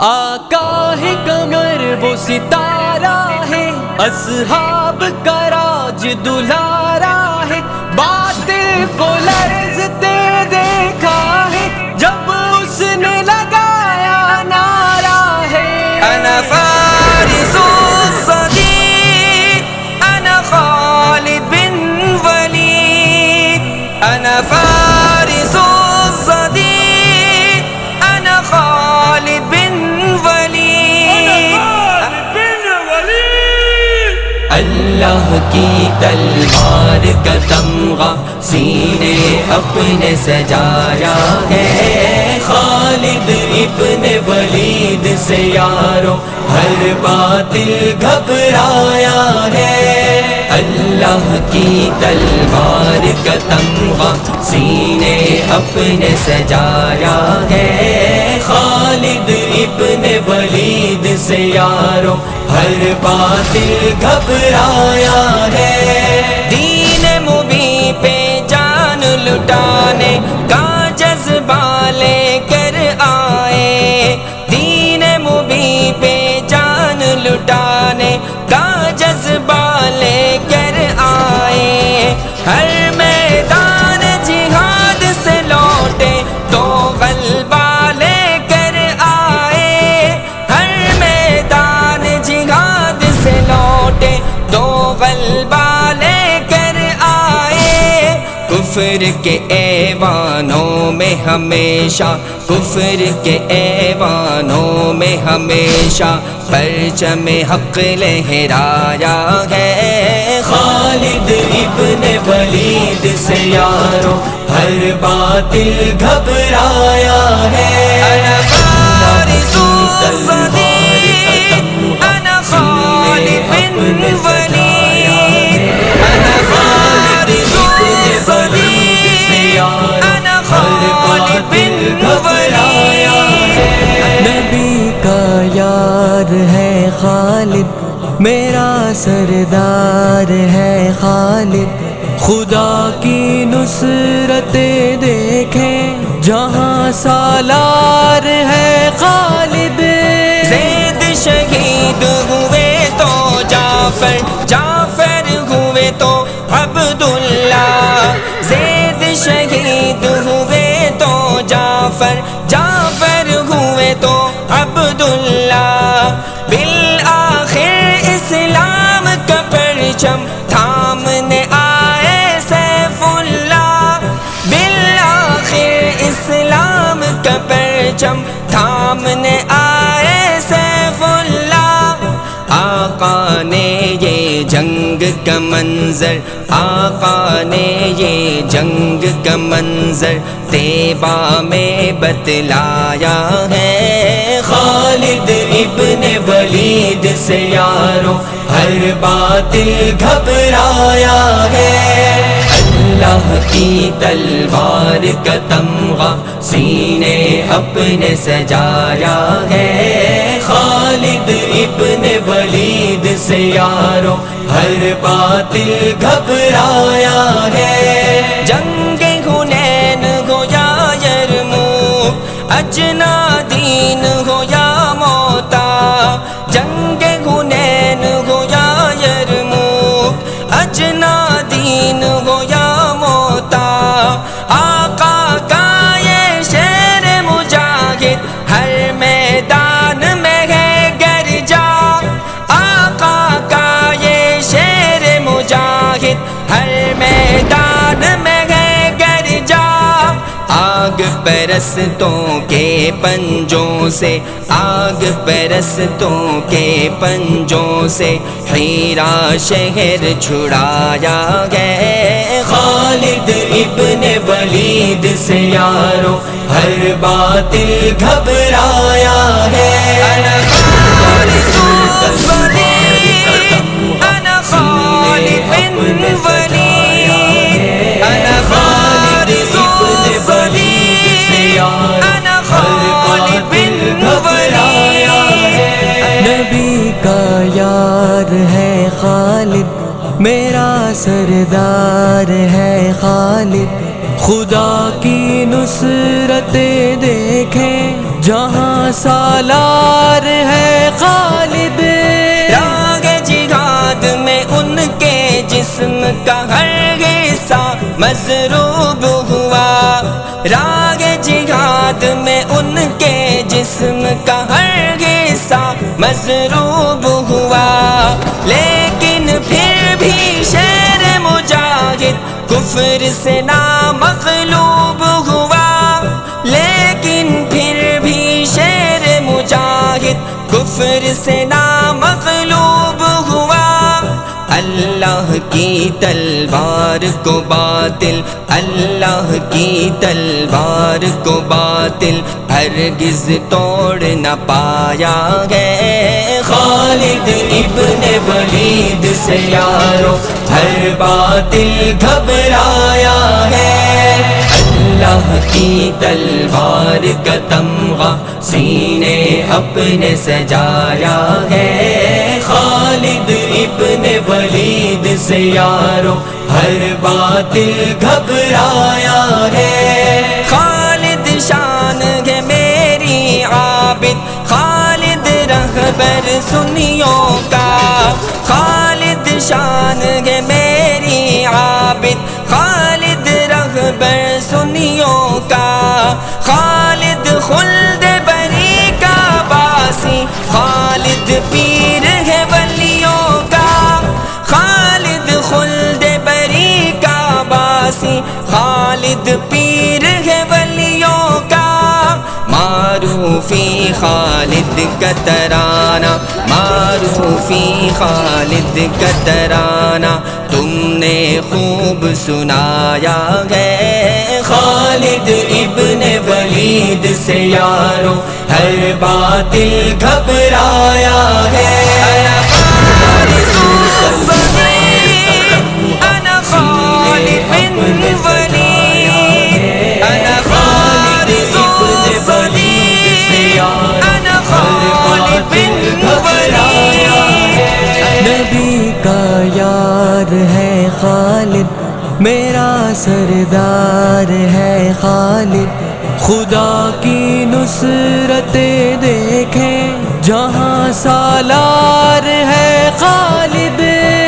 آقا ہے کمر وہ ستارہ ہے۔ اصحاب کا راج دلارا ہے۔ بات کو لرزتے اللہ کی تلوار کا تمغہ سینے اپنے سجایا ہے۔ خالد ابن ولید سے یارو، ہر باطل گھبرایا ہے۔ اللہ کی تلوار کا تمغہ سینے اپنے سجایا ہے۔ خالد ابن ولید سے یارو ہر باطل گھبرایا ہے۔ دین مبی پہ جان لٹانے کفر کے ایوانوں میں ہمیشہ کفر کے ایوانوں میں ہمیشہ پرچم حق لہرایا ہے۔ خالد ابن ولید سے یارو ہر باطل گھبرایا ہے۔ انا خالد بن وليد میرا سردار ہے خالد خدا کی نصرت دیکھیں، جہاں سالار ہے خالد زید شہید ہوئے تو جعفر جعفر ہوئے تو عبداللہ۔ زید شہید منظر، آقا نے یہ جنگ کا منظر تیبا میں بتلایا ہے۔ خالد ابن ولید سے یارو ہر باطل گھبرایا ہے۔ اللہ کی تلوار کا تمغہ سینے اپنے سجایا ہے۔ خالد ابن ولید سے یارو، ہر باطل گھبرایا ہے۔ جنگ ہنین ہو یا یرمو اجنا دین ہو یا میدان میں ہے گر جا آگ پرستوں کے پنجوں سے آگ پرستوں کے پنجوں سے ہیرا شہر چھڑایا گئے خالد ابن ولید سے یارو ہر باطل گھبرایا ہے۔ میرا سردار ہے خالد خدا کی نصرت دیکھیں، جہاں سالار ہے خالد راگ جہاد میں ان کے جسم کا ہر حصہ مضروب ہوا۔ راگ جہاد میں ان کے جسم کا ہر حصہ مضروب ہوا۔ لیکن پھر شیر مجاہد کفر سے نامغلوب ہوا۔ لیکن پھر بھی شیر مجاہد کفر سے نامغلوب ہوا۔ اللہ کی تلوار کو باطل، اللہ کی تلوار کو باطل۔ ہرگز توڑ نہ پایا ہے خالد ابن ولید سے یارو، ہر باطل گھبرایا ہے۔ اللہ کی تلوار کا تمغہ سینے اپنے سجایا ہے۔ خالد ابن ولید سے یارو، ہر باطل گھبرایا ہے۔ خالد شان ہے میری عابد، خالد سنیوں کا خالد شان ہے میری عابد خالد رغبر سنیوں کا خالد معروفی خالد کا ترانہ، معروفی خالد کا ترانہ، تم نے خوب سنایا ہے۔ خالد ابن ولید سے یارو، ہر باطل گھبرایا ہے۔ میرا سردار ہے خالد خدا کی نصرت دیکھیں جہاں سالار ہے خالد۔